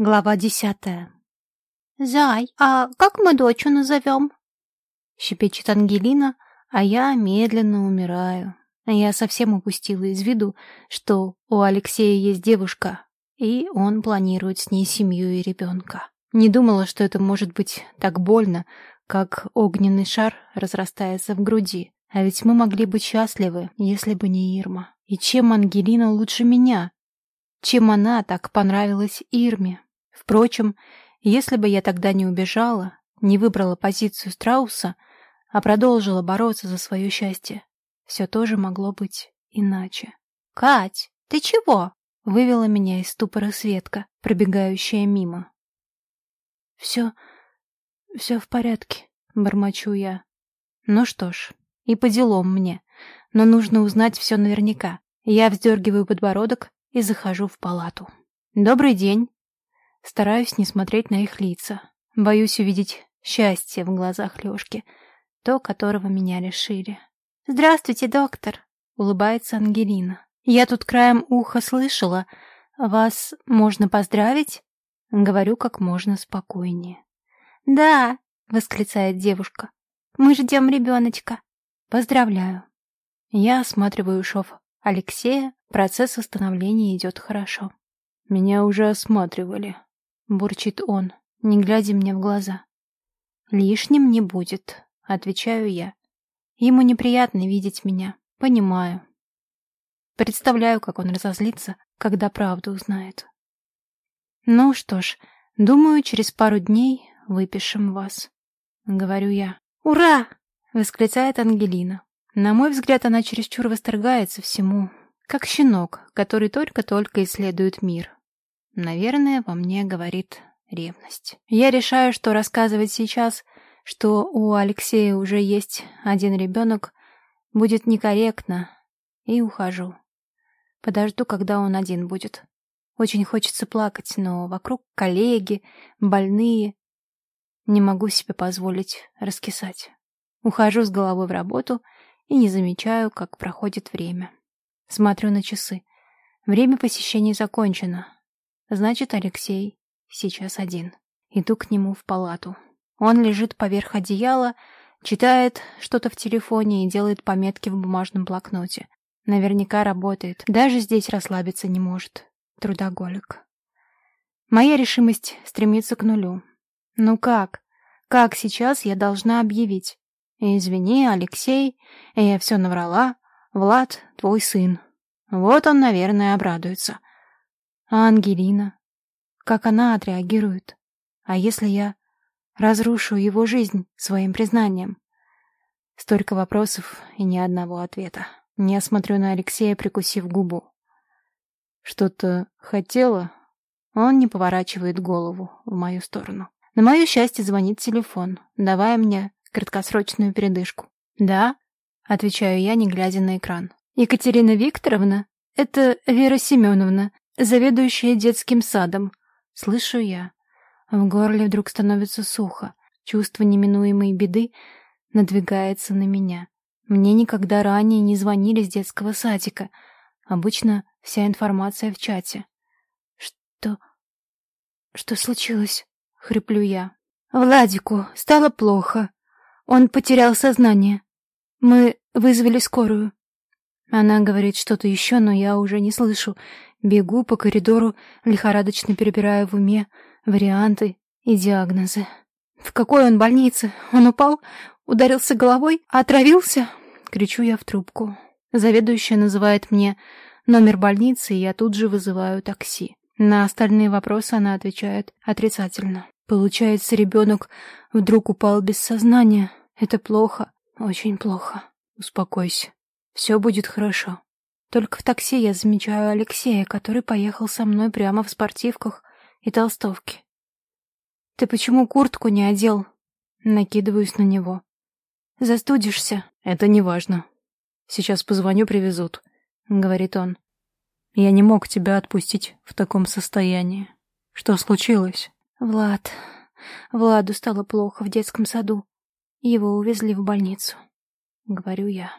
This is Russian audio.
Глава десятая. «Зай, а как мы дочу назовем?» Щепечет Ангелина, а я медленно умираю. Я совсем упустила из виду, что у Алексея есть девушка, и он планирует с ней семью и ребенка. Не думала, что это может быть так больно, как огненный шар разрастается в груди. А ведь мы могли быть счастливы, если бы не Ирма. И чем Ангелина лучше меня? Чем она так понравилась Ирме? Впрочем, если бы я тогда не убежала, не выбрала позицию страуса, а продолжила бороться за свое счастье, все тоже могло быть иначе. «Кать, ты чего?» — вывела меня из ступора Светка, пробегающая мимо. «Все... все в порядке», — бормочу я. «Ну что ж, и по делам мне, но нужно узнать все наверняка. Я вздергиваю подбородок и захожу в палату. «Добрый день!» Стараюсь не смотреть на их лица. Боюсь увидеть счастье в глазах Лёшки, то, которого меня решили. «Здравствуйте, доктор!» — улыбается Ангелина. «Я тут краем уха слышала. Вас можно поздравить?» Говорю как можно спокойнее. «Да!» — восклицает девушка. «Мы ждем ребеночка!» «Поздравляю!» Я осматриваю шов Алексея, процесс восстановления идет хорошо. «Меня уже осматривали», — бурчит он, не глядя мне в глаза. «Лишним не будет», — отвечаю я. Ему неприятно видеть меня, понимаю. Представляю, как он разозлится, когда правду узнает. «Ну что ж, думаю, через пару дней выпишем вас», — говорю я. «Ура!» — восклицает Ангелина. На мой взгляд, она чересчур восторгается всему, как щенок, который только-только исследует мир. Наверное, во мне говорит ревность. Я решаю, что рассказывать сейчас, что у Алексея уже есть один ребенок, будет некорректно, и ухожу. Подожду, когда он один будет. Очень хочется плакать, но вокруг коллеги, больные. Не могу себе позволить раскисать. Ухожу с головой в работу и не замечаю, как проходит время. Смотрю на часы. Время посещения закончено. Значит, Алексей сейчас один. Иду к нему в палату. Он лежит поверх одеяла, читает что-то в телефоне и делает пометки в бумажном блокноте. Наверняка работает. Даже здесь расслабиться не может. Трудоголик. Моя решимость стремится к нулю. Ну как? Как сейчас я должна объявить? Извини, Алексей, я все наврала. Влад — твой сын. Вот он, наверное, обрадуется. А Ангелина? Как она отреагирует? А если я разрушу его жизнь своим признанием? Столько вопросов и ни одного ответа. Я смотрю на Алексея, прикусив губу. Что-то хотела? Он не поворачивает голову в мою сторону. На мое счастье звонит телефон, давая мне краткосрочную передышку. «Да?» Отвечаю я, не глядя на экран. Екатерина Викторовна? Это Вера Семеновна, заведующая детским садом. Слышу я. В горле вдруг становится сухо. Чувство неминуемой беды надвигается на меня. Мне никогда ранее не звонили с детского садика. Обычно вся информация в чате. Что... Что случилось? Хриплю я. Владику стало плохо. Он потерял сознание. Мы вызвали скорую. Она говорит что-то еще, но я уже не слышу. Бегу по коридору, лихорадочно перебирая в уме варианты и диагнозы. В какой он больнице? Он упал? Ударился головой? Отравился? Кричу я в трубку. Заведующая называет мне номер больницы, и я тут же вызываю такси. На остальные вопросы она отвечает отрицательно. Получается, ребенок вдруг упал без сознания. Это плохо. Очень плохо. Успокойся. Все будет хорошо. Только в такси я замечаю Алексея, который поехал со мной прямо в спортивках и толстовке. «Ты почему куртку не одел?» Накидываюсь на него. «Застудишься?» «Это не важно. Сейчас позвоню, привезут», — говорит он. «Я не мог тебя отпустить в таком состоянии. Что случилось?» «Влад. Владу стало плохо в детском саду. Его увезли в больницу», — говорю я.